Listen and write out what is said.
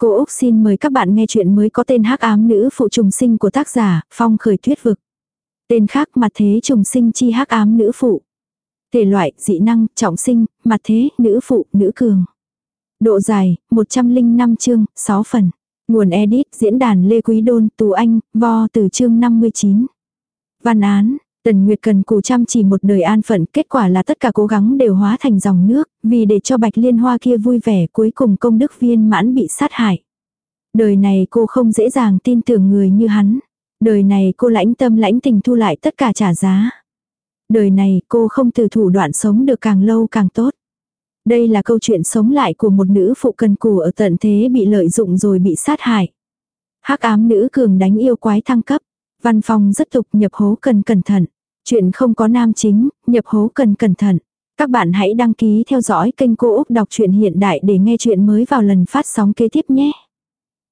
Cô Úc xin mời các bạn nghe chuyện mới có tên hắc ám nữ phụ trùng sinh của tác giả Phong khởi thuyết vực. Tên khác mặt thế trùng sinh chi hắc ám nữ phụ. Thể loại, dị năng, trọng sinh, mặt thế, nữ phụ, nữ cường. Độ dài, 105 chương, 6 phần. Nguồn edit, diễn đàn Lê Quý Đôn, Tù Anh, vo từ chương 59. Văn án, Tần Nguyệt cần cù chăm chỉ một đời an phận, kết quả là tất cả cố gắng đều hóa thành dòng nước, vì để cho bạch liên hoa kia vui vẻ cuối cùng công đức viên mãn bị sát hại. Đời này cô không dễ dàng tin tưởng người như hắn. Đời này cô lãnh tâm lãnh tình thu lại tất cả trả giá. Đời này cô không từ thủ đoạn sống được càng lâu càng tốt. Đây là câu chuyện sống lại của một nữ phụ cần cù ở tận thế bị lợi dụng rồi bị sát hại. hắc ám nữ cường đánh yêu quái thăng cấp. Văn phòng rất tục nhập hố cần cẩn thận. Chuyện không có nam chính, nhập hố cần cẩn thận. Các bạn hãy đăng ký theo dõi kênh Cô Úc Đọc truyện Hiện Đại để nghe chuyện mới vào lần phát sóng kế tiếp nhé.